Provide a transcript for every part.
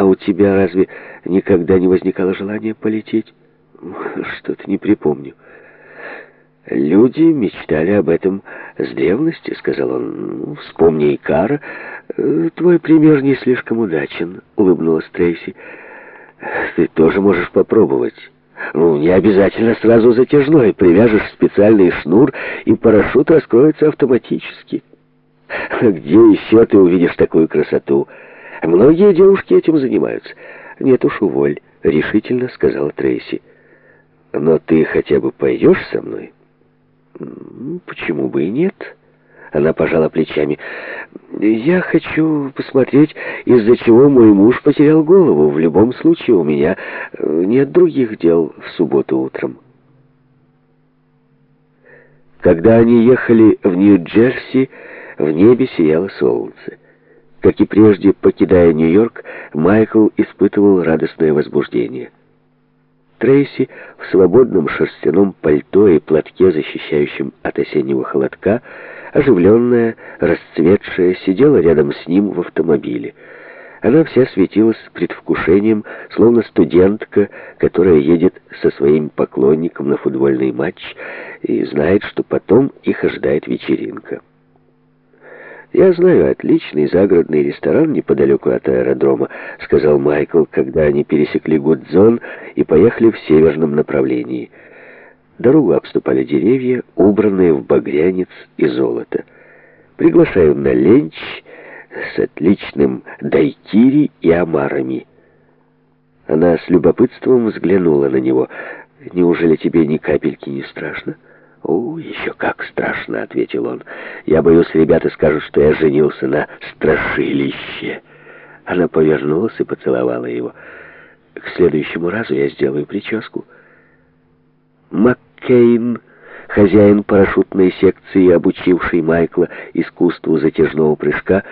А у тебя разве никогда не возникало желания полететь? Что-то не припомню. Люди мечтали об этом с древности, сказал он. «Ну, вспомни Икара. Твой пример не слишком удачен, улыбнулась Трейси. Ты тоже можешь попробовать. Ну, не обязательно сразу затяжной. Привяжешь специальный шнур, и парашют раскроется автоматически. Где еще ты увидишь такую красоту? Многие девушки этим занимаются. Нет уж, уволь, решительно сказала Трейси. Но ты хотя бы пойдешь со мной? Почему бы и нет? Она пожала плечами. «Я хочу посмотреть, из-за чего мой муж потерял голову. В любом случае у меня э, нет других дел в субботу утром». Когда они ехали в Нью-Джерси, в небе сияло солнце. Как и прежде, покидая Нью-Йорк, Майкл испытывал радостное возбуждение. Трейси в свободном шерстяном пальто и платке, защищающем от осеннего холодка, оживленная, расцветшая, сидела рядом с ним в автомобиле. Она вся светилась предвкушением, словно студентка, которая едет со своим поклонником на футбольный матч и знает, что потом их ожидает вечеринка. «Я знаю отличный загородный ресторан неподалеку от аэродрома», — сказал Майкл, когда они пересекли Гудзон и поехали в северном направлении. Дорогу обступали деревья, убранные в багрянец и золото. «Приглашаю на ленч с отличным дайкири и омарами». Она с любопытством взглянула на него. «Неужели тебе ни капельки не страшно?» «О, еще как страшно», — ответил он. «Я боюсь, ребята скажут, что я женился на страшилище». Она повернулась и поцеловала его. «К следующему разу я сделаю прическу». Маккейн, хозяин парашютной секции, обучивший Майкла искусству затяжного прыжка,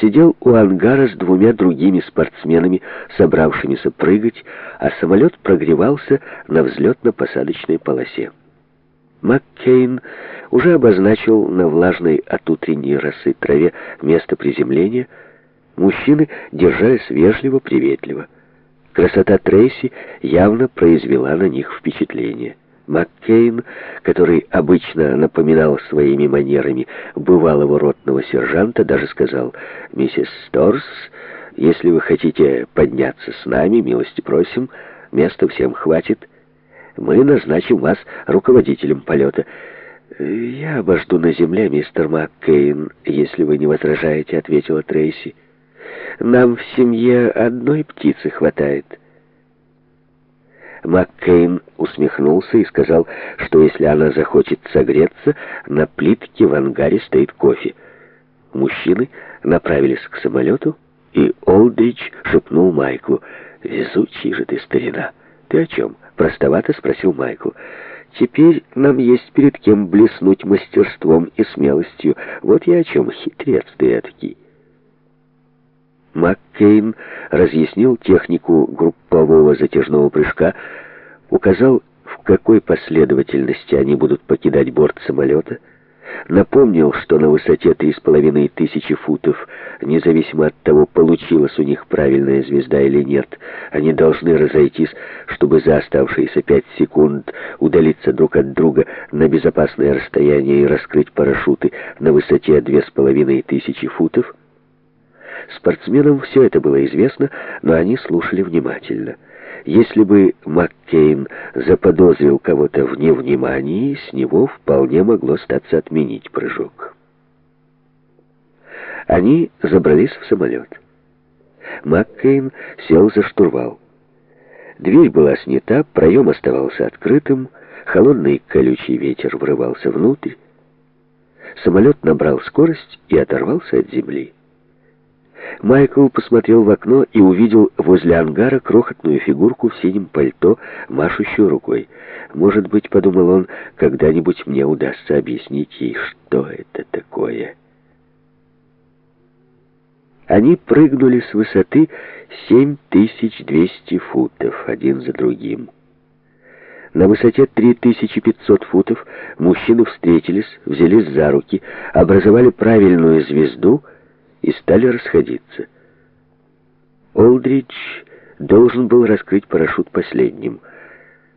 сидел у ангара с двумя другими спортсменами, собравшимися прыгать, а самолет прогревался на взлетно-посадочной полосе. Маккейн уже обозначил на влажной от утренней росы траве место приземления. Мужчины держались вежливо, приветливо. Красота Трейси явно произвела на них впечатление. Маккейн, который обычно напоминал своими манерами бывалого ротного сержанта, даже сказал, «Миссис Сторс, если вы хотите подняться с нами, милости просим, места всем хватит» мы назначим вас руководителем полета. Я обожду на земле, мистер Маккейн, если вы не возражаете, ответила Трейси. Нам в семье одной птицы хватает. Маккейн усмехнулся и сказал, что если она захочет согреться, на плитке в ангаре стоит кофе. Мужчины направились к самолету, и Олдрич шепнул Майклу, «Везучий же ты, старина! Ты о чем?» Простовато спросил Майкл. «Теперь нам есть перед кем блеснуть мастерством и смелостью. Вот я о чем, хитрец ты этакий». Маккейн разъяснил технику группового затяжного прыжка, указал, в какой последовательности они будут покидать борт самолета, напомнил, что на высоте три с половиной тысячи футов, независимо от того, получилась у них правильная звезда или нет, они должны разойтись, чтобы за оставшиеся пять секунд удалиться друг от друга на безопасное расстояние и раскрыть парашюты на высоте две с половиной тысячи футов. Спортсменам все это было известно, но они слушали внимательно. Если бы Маккейн заподозрил кого-то в невнимании, с него вполне могло статься отменить прыжок. Они забрались в самолет. Маккейн сел за штурвал. Дверь была снята, проем оставался открытым, холодный колючий ветер врывался внутрь. Самолет набрал скорость и оторвался от земли. Майкл посмотрел в окно и увидел возле ангара крохотную фигурку в синем пальто, машущую рукой. «Может быть, — подумал он, — когда-нибудь мне удастся объяснить ей, что это такое». Они прыгнули с высоты 7200 футов, один за другим. На высоте 3500 футов мужчины встретились, взялись за руки, образовали правильную звезду — и стали расходиться. Олдридж должен был раскрыть парашют последним —